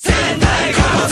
仙台カモ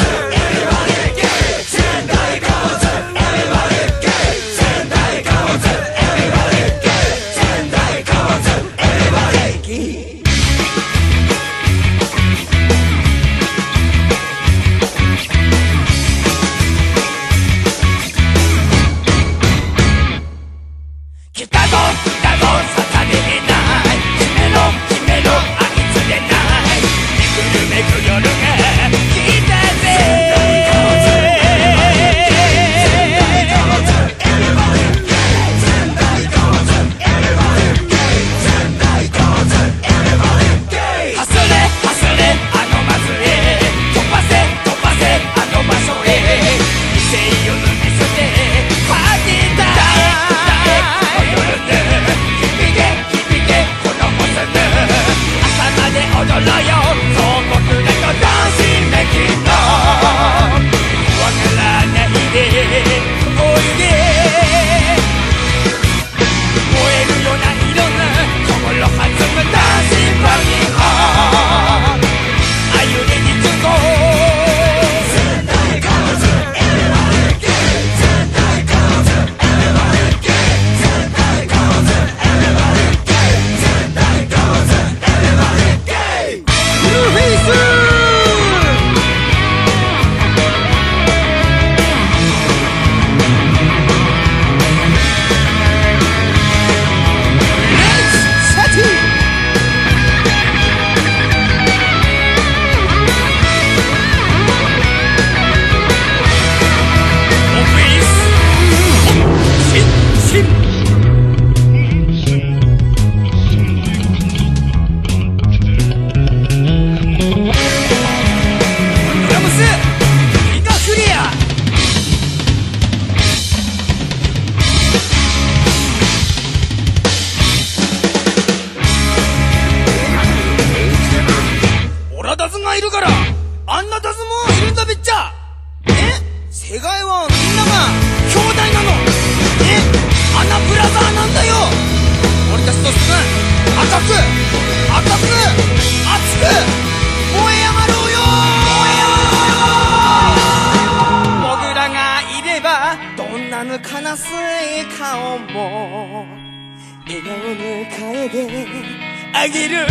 しい顔も笑顔に陰であげる。